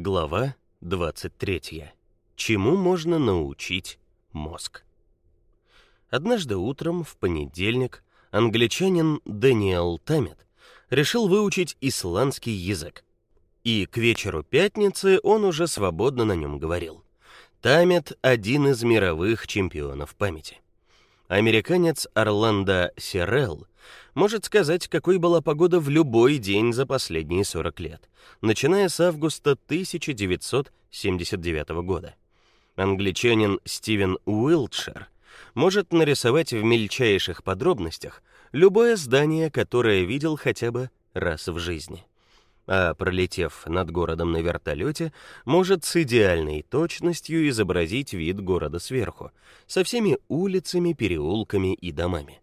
Глава 23. Чему можно научить мозг? Однажды утром в понедельник англичанин Дэниел Тамет решил выучить исландский язык. И к вечеру пятницы он уже свободно на нем говорил. Тамет один из мировых чемпионов памяти. Американец Орландо Сирелл может сказать, какой была погода в любой день за последние 40 лет, начиная с августа 1979 года. Англичанин Стивен Уилтшир может нарисовать в мельчайших подробностях любое здание, которое видел хотя бы раз в жизни. А пролетев над городом на вертолете, может с идеальной точностью изобразить вид города сверху, со всеми улицами, переулками и домами.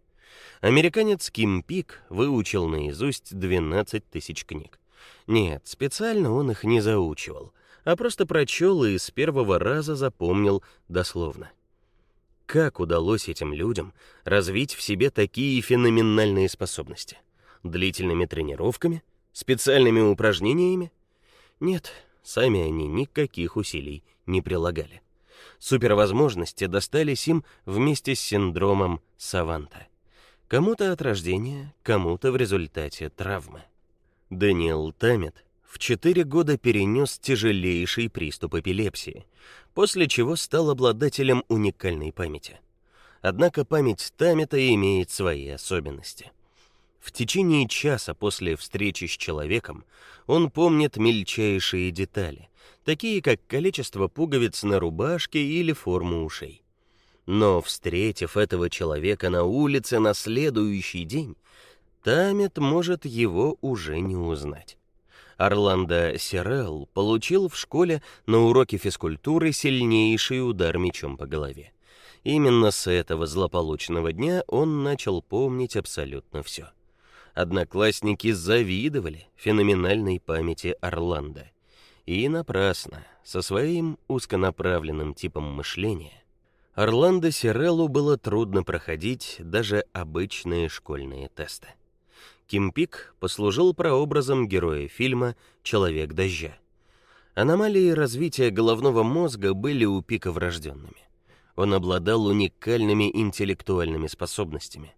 Американец Ким Пик выучил наизусть 12 тысяч книг. Нет, специально он их не заучивал, а просто прочел и с первого раза запомнил дословно. Как удалось этим людям развить в себе такие феноменальные способности? Длительными тренировками, специальными упражнениями? Нет, сами они никаких усилий не прилагали. Супервозможности достались им вместе с синдромом Саванта. Кому-то от рождения, кому-то в результате травмы. Дэниел Тамет в 4 года перенес тяжелейший приступ эпилепсии, после чего стал обладателем уникальной памяти. Однако память Тамета имеет свои особенности. В течение часа после встречи с человеком он помнит мельчайшие детали, такие как количество пуговиц на рубашке или форму ушей. Но встретив этого человека на улице на следующий день, Тамет может его уже не узнать. Орландо Сирел получил в школе на уроке физкультуры сильнейший удар мечом по голове. Именно с этого злополучного дня он начал помнить абсолютно все. Одноклассники завидовали феноменальной памяти Орландо. И напрасно, со своим узконаправленным типом мышления Орландо Сиреллу было трудно проходить даже обычные школьные тесты. Кимпик послужил прообразом героя фильма Человек дождя. Аномалии развития головного мозга были у Пика врожденными. Он обладал уникальными интеллектуальными способностями,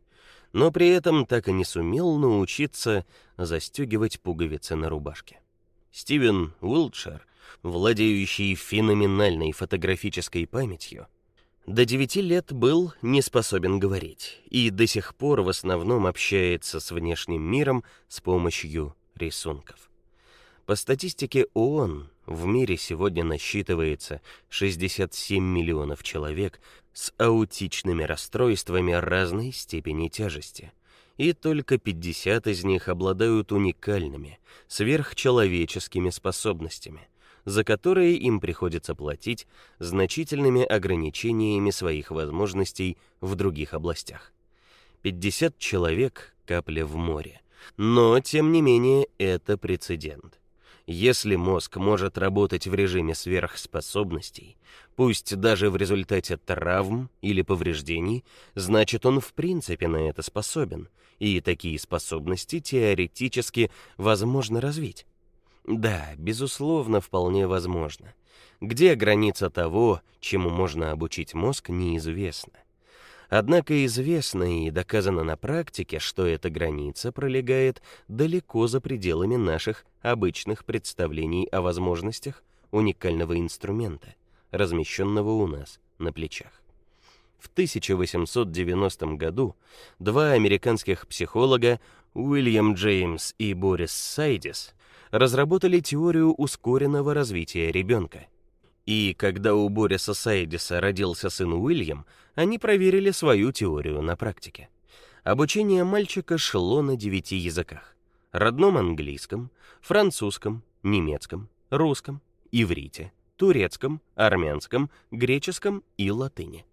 но при этом так и не сумел научиться застегивать пуговицы на рубашке. Стивен Уилтшир, владеющий феноменальной фотографической памятью, до девяти лет был не способен говорить и до сих пор в основном общается с внешним миром с помощью рисунков. По статистике ООН, в мире сегодня насчитывается 67 миллионов человек с аутичными расстройствами разной степени тяжести, и только 50 из них обладают уникальными, сверхчеловеческими способностями, за которые им приходится платить значительными ограничениями своих возможностей в других областях. 50 человек капля в море. Но тем не менее это прецедент. Если мозг может работать в режиме сверхспособностей, пусть даже в результате травм или повреждений, значит он в принципе на это способен, и такие способности теоретически возможно развить. Да, безусловно, вполне возможно. Где граница того, чему можно обучить мозг, неизвестно. Однако известно и доказано на практике, что эта граница пролегает далеко за пределами наших обычных представлений о возможностях уникального инструмента, размещенного у нас на плечах. В 1890 году два американских психолога, Уильям Джеймс и Борис Сайдис, разработали теорию ускоренного развития ребенка. И когда у Бориса Сайдиса родился сын Уильям, они проверили свою теорию на практике. Обучение мальчика шло на девяти языках: родном английском, французском, немецком, русском, иврите, турецком, армянском, греческом и латыни.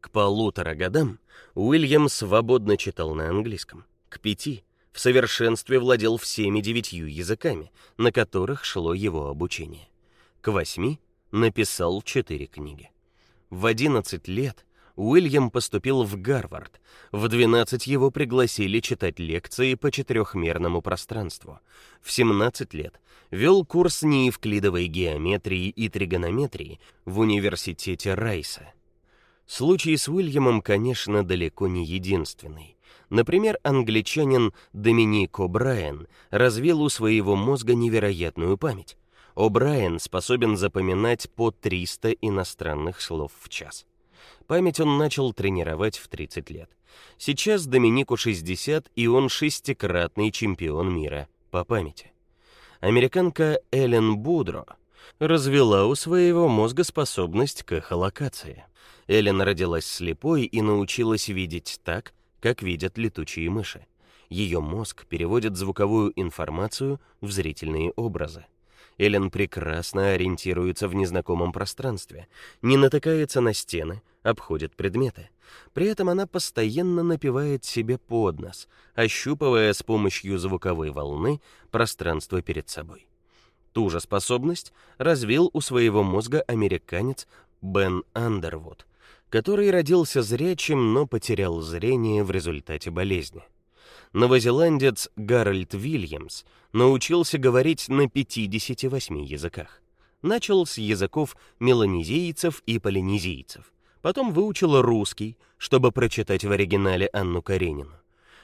К полутора годам Уильям свободно читал на английском. К пяти в совершенстве владел всеми девятью языками, на которых шло его обучение. К восьми написал четыре книги. В 11 лет Уильям поступил в Гарвард. В 12 его пригласили читать лекции по четырехмерному пространству. В 17 лет вел курс неевклидовой геометрии и тригонометрии в университете Райса. Случай с Уильямом, конечно, далеко не единственный. Например, англичанин Доминик О'Брайен развил у своего мозга невероятную память. О'Брайен способен запоминать по 300 иностранных слов в час. Память он начал тренировать в 30 лет. Сейчас Доминику 60, и он шестикратный чемпион мира по памяти. Американка Эллен Будро развела у своего мозга способность к эхолокации. Эллен родилась слепой и научилась видеть так, как видят летучие мыши. Ее мозг переводит звуковую информацию в зрительные образы. Эллен прекрасно ориентируется в незнакомом пространстве, не натыкается на стены, обходит предметы. При этом она постоянно напевает себе под нос, ощупывая с помощью звуковой волны пространство перед собой. Ту же способность развил у своего мозга американец Бен Андервуд, который родился зрячим, но потерял зрение в результате болезни новозеландец Гарольд Вильямс научился говорить на 58 языках. Начал с языков меланезийцев и полинезийцев. Потом выучил русский, чтобы прочитать в оригинале Анну Каренину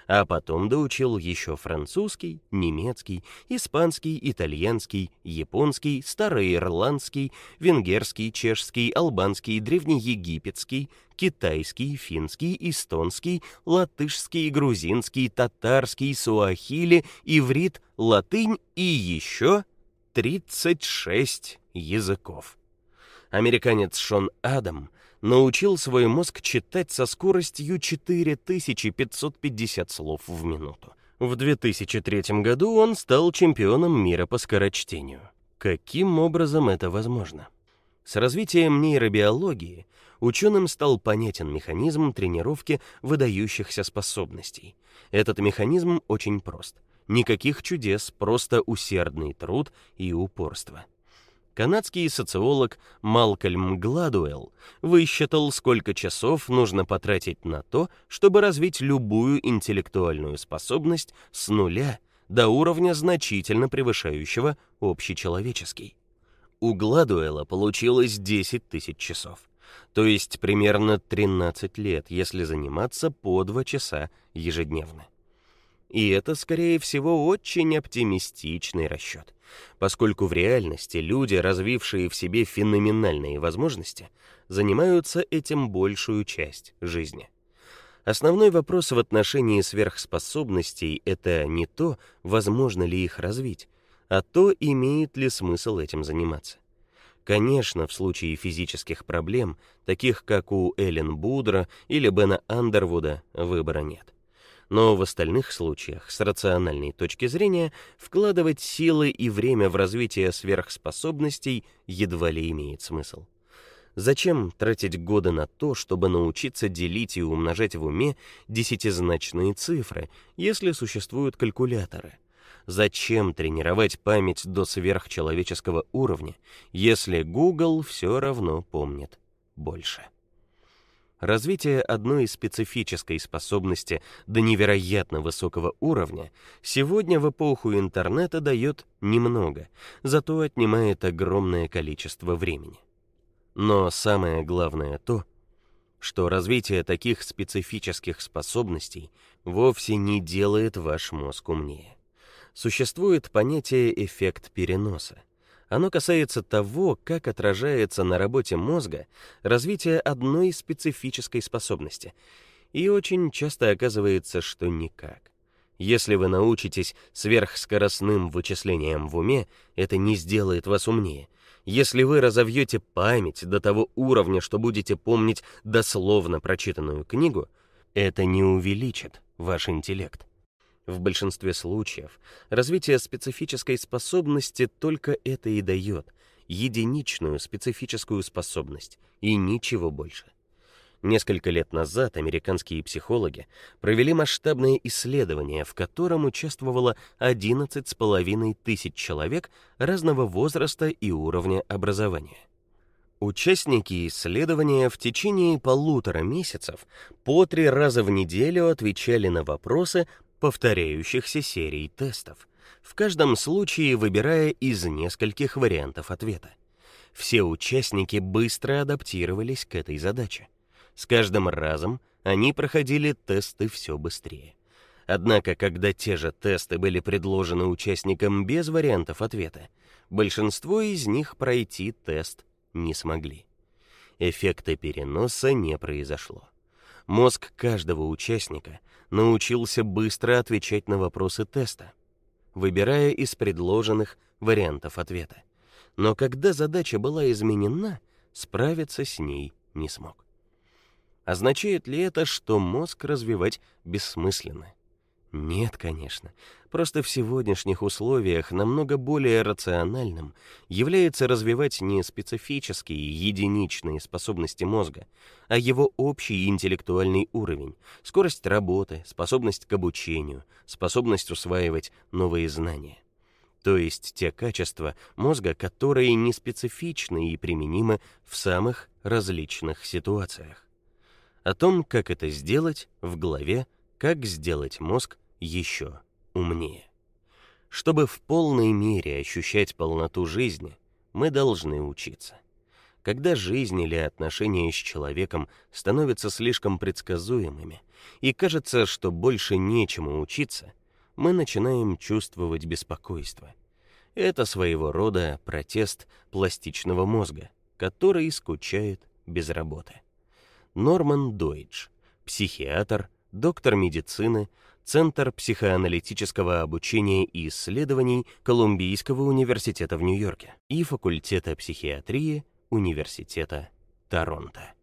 а потом доучил еще французский, немецкий, испанский, итальянский, японский, староирландский, венгерский, чешский, албанский, древнеегипетский, китайский, финский, эстонский, латышский, грузинский, татарский, суахили, иврит, латынь и еще 36 языков. Американец Шон Адам научил свой мозг читать со скоростью 4550 слов в минуту. В 2003 году он стал чемпионом мира по скорочтению. Каким образом это возможно? С развитием нейробиологии ученым стал понятен механизм тренировки выдающихся способностей. Этот механизм очень прост. Никаких чудес, просто усердный труд и упорство. Канадский социолог Малкольм Гладуэлл высчитал, сколько часов нужно потратить на то, чтобы развить любую интеллектуальную способность с нуля до уровня значительно превышающего общечеловеческий. У Гладуэлла получилось 10 тысяч часов, то есть примерно 13 лет, если заниматься по 2 часа ежедневно. И это, скорее всего, очень оптимистичный расчет поскольку в реальности люди, развившие в себе феноменальные возможности, занимаются этим большую часть жизни. Основной вопрос в отношении сверхспособностей это не то, возможно ли их развить, а то, имеет ли смысл этим заниматься. Конечно, в случае физических проблем, таких как у Эллен Будра или Бена Андервуда, выбора нет но в остальных случаях с рациональной точки зрения вкладывать силы и время в развитие сверхспособностей едва ли имеет смысл. Зачем тратить годы на то, чтобы научиться делить и умножать в уме десятизначные цифры, если существуют калькуляторы? Зачем тренировать память до сверхчеловеческого уровня, если Google все равно помнит больше? Развитие одной специфической способности до невероятно высокого уровня сегодня в эпоху интернета дает немного, зато отнимает огромное количество времени. Но самое главное то, что развитие таких специфических способностей вовсе не делает ваш мозг умнее. Существует понятие эффект переноса. Оно касается того, как отражается на работе мозга развитие одной специфической способности. И очень часто оказывается, что никак. Если вы научитесь сверхскоростным вычислениям в уме, это не сделает вас умнее. Если вы разовьете память до того уровня, что будете помнить дословно прочитанную книгу, это не увеличит ваш интеллект. В большинстве случаев развитие специфической способности только это и дает единичную специфическую способность и ничего больше. Несколько лет назад американские психологи провели масштабное исследование, в котором участвовало 11 с половиной тысяч человек разного возраста и уровня образования. Участники исследования в течение полутора месяцев по три раза в неделю отвечали на вопросы повторяющихся серий тестов, в каждом случае выбирая из нескольких вариантов ответа. Все участники быстро адаптировались к этой задаче. С каждым разом они проходили тесты все быстрее. Однако, когда те же тесты были предложены участникам без вариантов ответа, большинство из них пройти тест не смогли. Эффекта переноса не произошло. Мозг каждого участника научился быстро отвечать на вопросы теста, выбирая из предложенных вариантов ответа. Но когда задача была изменена, справиться с ней не смог. Означает ли это, что мозг развивать бессмысленно? Нет, конечно. Просто в сегодняшних условиях намного более рациональным является развивать не специфические единичные способности мозга, а его общий интеллектуальный уровень, скорость работы, способность к обучению, способность усваивать новые знания. То есть те качества мозга, которые не специфичны и применимы в самых различных ситуациях. О том, как это сделать, в главе как сделать мозг еще умнее. Чтобы в полной мере ощущать полноту жизни, мы должны учиться. Когда жизнь или отношения с человеком становятся слишком предсказуемыми и кажется, что больше нечему учиться, мы начинаем чувствовать беспокойство. Это своего рода протест пластичного мозга, который скучает без работы. Норман Дойдж, психиатр, доктор медицины, Центр психоаналитического обучения и исследований Колумбийского университета в Нью-Йорке и факультета психиатрии Университета Торонто.